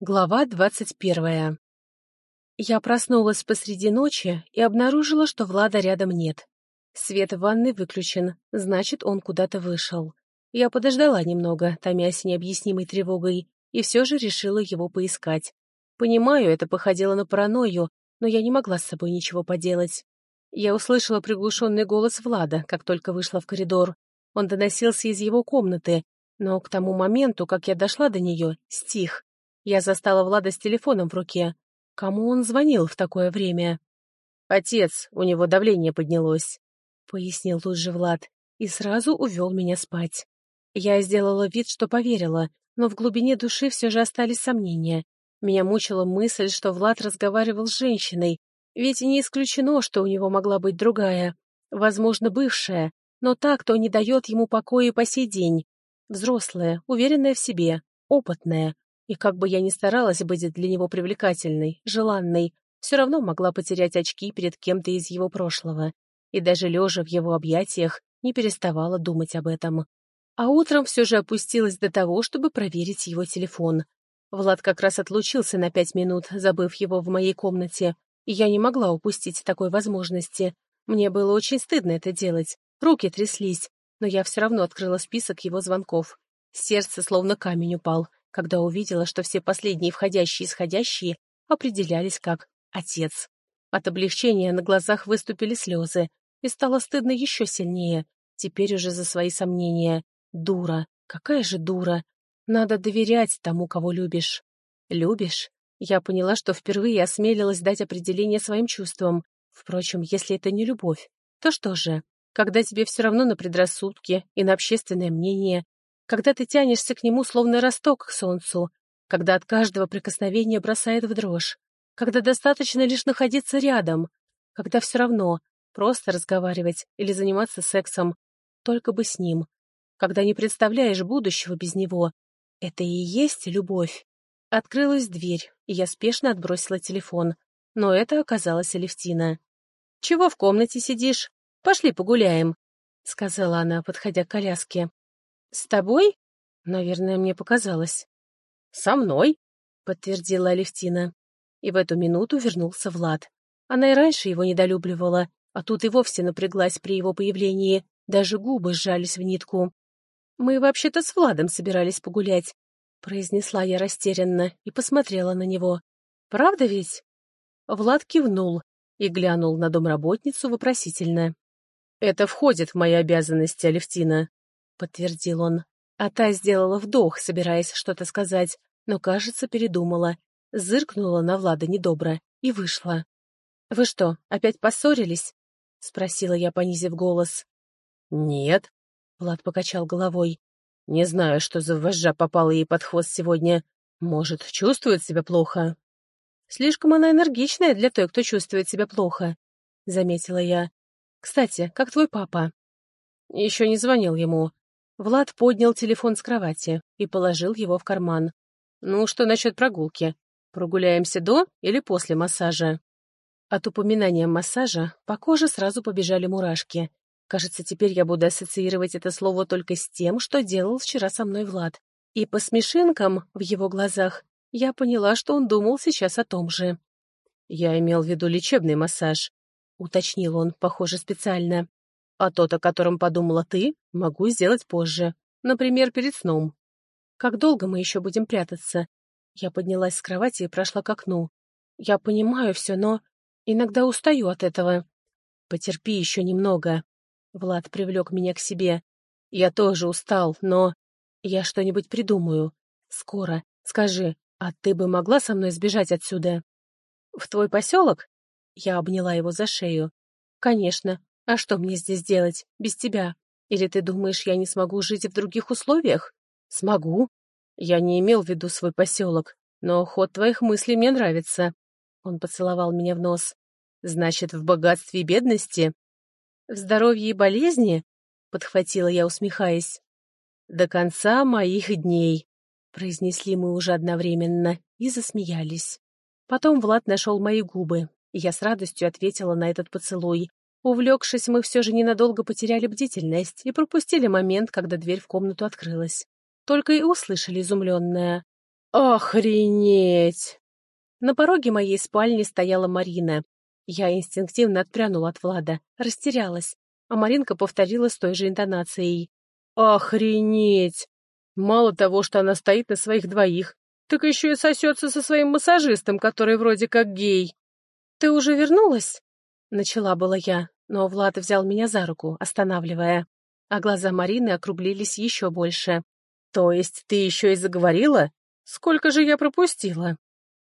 Глава двадцать первая. Я проснулась посреди ночи и обнаружила, что Влада рядом нет. Свет в ванной выключен, значит, он куда-то вышел. Я подождала немного, томясь необъяснимой тревогой, и все же решила его поискать. Понимаю, это походило на паранойю, но я не могла с собой ничего поделать. Я услышала приглушенный голос Влада, как только вышла в коридор. Он доносился из его комнаты, но к тому моменту, как я дошла до нее, стих. Я застала Влада с телефоном в руке. Кому он звонил в такое время? «Отец, у него давление поднялось», — пояснил тут же Влад, и сразу увел меня спать. Я сделала вид, что поверила, но в глубине души все же остались сомнения. Меня мучила мысль, что Влад разговаривал с женщиной, ведь не исключено, что у него могла быть другая, возможно, бывшая, но та, кто не дает ему покоя по сей день. Взрослая, уверенная в себе, опытная, и как бы я ни старалась быть для него привлекательной, желанной, все равно могла потерять очки перед кем-то из его прошлого. И даже лежа в его объятиях, не переставала думать об этом. А утром все же опустилась до того, чтобы проверить его телефон. Влад как раз отлучился на пять минут, забыв его в моей комнате, и я не могла упустить такой возможности. Мне было очень стыдно это делать, руки тряслись, но я все равно открыла список его звонков. Сердце словно камень упал, когда увидела, что все последние входящие и исходящие определялись как «отец». От облегчения на глазах выступили слезы, и стало стыдно еще сильнее, теперь уже за свои сомнения. Дура, какая же дура. Надо доверять тому, кого любишь. Любишь? Я поняла, что впервые осмелилась дать определение своим чувствам. Впрочем, если это не любовь, то что же? Когда тебе все равно на предрассудки и на общественное мнение, когда ты тянешься к нему словно росток к солнцу, когда от каждого прикосновения бросает в дрожь, когда достаточно лишь находиться рядом, когда все равно просто разговаривать или заниматься сексом, только бы с ним, когда не представляешь будущего без него. Это и есть любовь. Открылась дверь, и я спешно отбросила телефон, но это оказалась Алевтина. «Чего в комнате сидишь? Пошли погуляем», — сказала она, подходя к коляске. «С тобой?» Наверное, мне показалось. «Со мной», — подтвердила Алевтина. И в эту минуту вернулся Влад. Она и раньше его недолюбливала, а тут и вовсе напряглась при его появлении, даже губы сжались в нитку. «Мы вообще-то с Владом собирались погулять», — произнесла я растерянно и посмотрела на него. «Правда ведь?» Влад кивнул и глянул на домработницу вопросительно. «Это входит в мои обязанности, Алевтина», — подтвердил он. А та сделала вдох, собираясь что-то сказать, но, кажется, передумала. Зыркнула на Влада недобро и вышла. «Вы что, опять поссорились?» — спросила я, понизив голос. «Нет», — Влад покачал головой. «Не знаю, что за вожжа попала ей под хвост сегодня. Может, чувствует себя плохо?» «Слишком она энергичная для той, кто чувствует себя плохо», — заметила я. «Кстати, как твой папа?» «Еще не звонил ему», Влад поднял телефон с кровати и положил его в карман. «Ну, что насчет прогулки? Прогуляемся до или после массажа?» От упоминания массажа по коже сразу побежали мурашки. Кажется, теперь я буду ассоциировать это слово только с тем, что делал вчера со мной Влад. И по смешинкам в его глазах я поняла, что он думал сейчас о том же. «Я имел в виду лечебный массаж», — уточнил он, похоже, специально. А тот, о котором подумала ты, могу сделать позже. Например, перед сном. Как долго мы еще будем прятаться? Я поднялась с кровати и прошла к окну. Я понимаю все, но иногда устаю от этого. Потерпи еще немного. Влад привлек меня к себе. Я тоже устал, но... Я что-нибудь придумаю. Скоро. Скажи, а ты бы могла со мной сбежать отсюда? В твой поселок? Я обняла его за шею. Конечно, а что мне здесь делать, без тебя? Или ты думаешь, я не смогу жить в других условиях? Смогу. Я не имел в виду свой поселок, но ход твоих мыслей мне нравится. Он поцеловал меня в нос. Значит, в богатстве и бедности? В здоровье и болезни? Подхватила я, усмехаясь. До конца моих дней, произнесли мы уже одновременно и засмеялись. Потом Влад нашел мои губы, и я с радостью ответила на этот поцелуй, Увлекшись, мы все же ненадолго потеряли бдительность и пропустили момент, когда дверь в комнату открылась. Только и услышали изумленное. Охренеть! На пороге моей спальни стояла Марина. Я инстинктивно отпрянула от Влада, растерялась, а Маринка повторила с той же интонацией. Охренеть! Мало того, что она стоит на своих двоих, так еще и сосется со своим массажистом, который вроде как гей. «Ты уже вернулась?» — начала была я, но Влад взял меня за руку, останавливая, а глаза Марины округлились еще больше. «То есть ты еще и заговорила? Сколько же я пропустила?»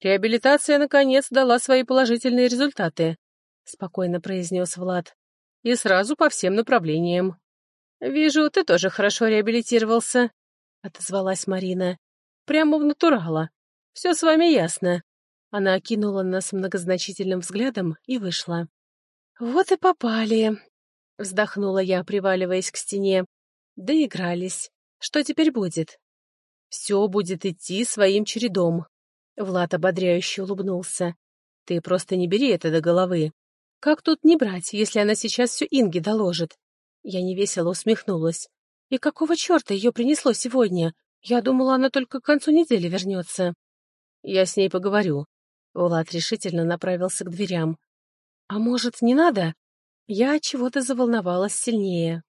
«Реабилитация, наконец, дала свои положительные результаты», — спокойно произнес Влад. «И сразу по всем направлениям». «Вижу, ты тоже хорошо реабилитировался», — отозвалась Марина. «Прямо в натурала. Все с вами ясно». Она окинула нас многозначительным взглядом и вышла. «Вот и попали», — вздохнула я, приваливаясь к стене. «Доигрались. Что теперь будет?» «Все будет идти своим чередом», — Влад ободряюще улыбнулся. «Ты просто не бери это до головы. Как тут не брать, если она сейчас все Инге доложит?» Я невесело усмехнулась. «И какого черта ее принесло сегодня? Я думала, она только к концу недели вернется». «Я с ней поговорю». Влад решительно направился к дверям. «А может, не надо?» Я чего-то заволновалась сильнее.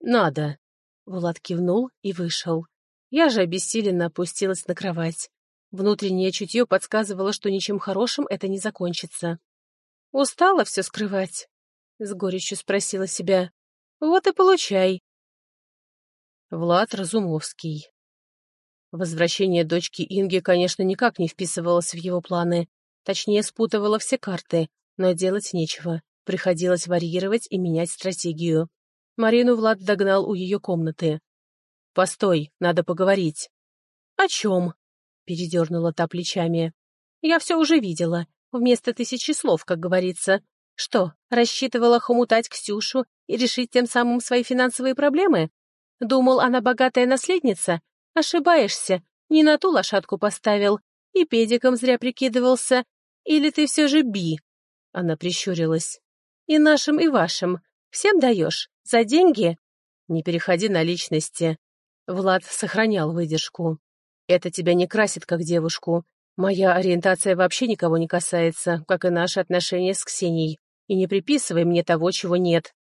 «Надо!» Влад кивнул и вышел. Я же обессиленно опустилась на кровать. Внутреннее чутье подсказывало, что ничем хорошим это не закончится. «Устала все скрывать?» — с горечью спросила себя. «Вот и получай». Влад Разумовский Возвращение дочки Инги, конечно, никак не вписывалось в его планы. Точнее, спутывало все карты, но делать нечего. Приходилось варьировать и менять стратегию. Марину Влад догнал у ее комнаты. «Постой, надо поговорить». «О чем?» — передернула та плечами. «Я все уже видела. Вместо тысячи слов, как говорится. Что, рассчитывала хомутать Ксюшу и решить тем самым свои финансовые проблемы? Думал, она богатая наследница? Ошибаешься. Не на ту лошадку поставил. И педиком зря прикидывался. Или ты все же би?» Она прищурилась. «И нашим, и вашим. Всем даешь? За деньги?» «Не переходи на личности». Влад сохранял выдержку. «Это тебя не красит как девушку. Моя ориентация вообще никого не касается, как и наши отношения с Ксенией. И не приписывай мне того, чего нет».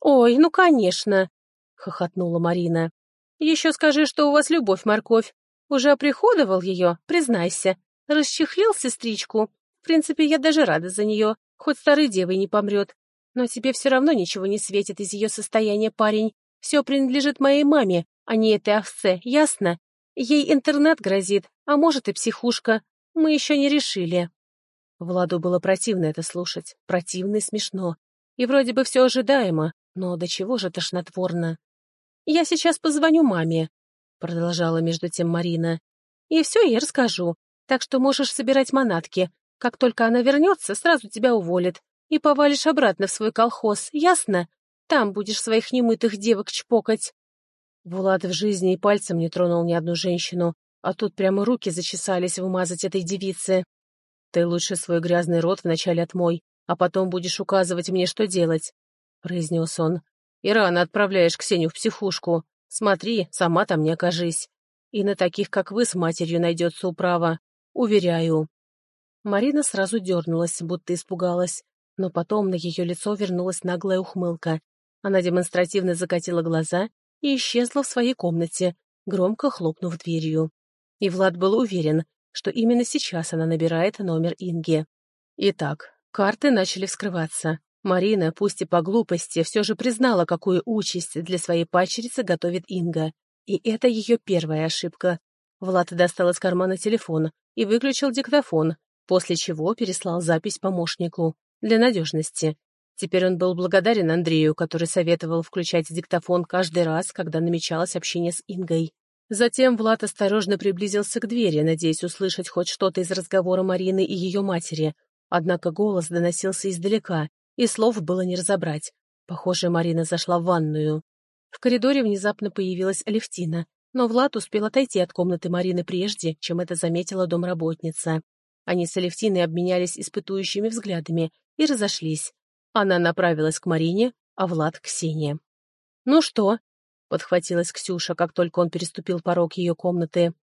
«Ой, ну конечно!» — хохотнула Марина. «Еще скажи, что у вас любовь-морковь. Уже оприходовал ее, признайся. Расчехлил сестричку. В принципе, я даже рада за нее, хоть старой девой не помрет. Но тебе все равно ничего не светит из ее состояния, парень. Все принадлежит моей маме, а не этой овце, ясно? Ей интернет грозит, а может и психушка. Мы еще не решили. Владу было противно это слушать, противно и смешно. И вроде бы все ожидаемо, но до чего же тошнотворно. «Я сейчас позвоню маме», — продолжала между тем Марина. «И все ей расскажу, так что можешь собирать манатки. Как только она вернется, сразу тебя уволит. И повалишь обратно в свой колхоз, ясно? Там будешь своих немытых девок чпокать». Влад в жизни и пальцем не тронул ни одну женщину, а тут прямо руки зачесались вымазать этой девице. «Ты лучше свой грязный рот вначале отмой, а потом будешь указывать мне, что делать», — произнес он. «И рано отправляешь Ксению в психушку. Смотри, сама там не окажись. И на таких, как вы, с матерью найдется управа. Уверяю». Марина сразу дернулась, будто испугалась, но потом на ее лицо вернулась наглая ухмылка. Она демонстративно закатила глаза и исчезла в своей комнате, громко хлопнув дверью. И Влад был уверен, что именно сейчас она набирает номер Инги. Итак, карты начали вскрываться. Марина, пусть и по глупости, все же признала, какую участь для своей пачерицы готовит Инга. И это ее первая ошибка. Влад достал из кармана телефон и выключил диктофон, после чего переслал запись помощнику для надежности. Теперь он был благодарен Андрею, который советовал включать диктофон каждый раз, когда намечалось общение с Ингой. Затем Влад осторожно приблизился к двери, надеясь услышать хоть что-то из разговора Марины и ее матери. Однако голос доносился издалека, и слов было не разобрать. Похоже, Марина зашла в ванную. В коридоре внезапно появилась Алевтина, но Влад успел отойти от комнаты Марины прежде, чем это заметила домработница. Они с Алевтиной обменялись испытующими взглядами и разошлись. Она направилась к Марине, а Влад — к Ксении. «Ну что?» — подхватилась Ксюша, как только он переступил порог ее комнаты.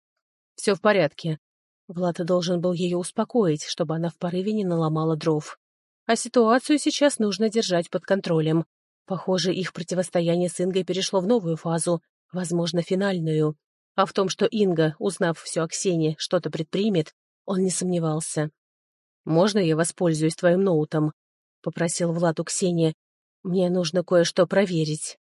Все в порядке». Влад должен был ее успокоить, чтобы она в порыве не наломала дров. А ситуацию сейчас нужно держать под контролем. Похоже, их противостояние с Ингой перешло в новую фазу, возможно, финальную. А в том, что Инга, узнав все о Ксении, что-то предпримет, он не сомневался. «Можно я воспользуюсь твоим ноутом?» — попросил Влад у Ксении. «Мне нужно кое-что проверить».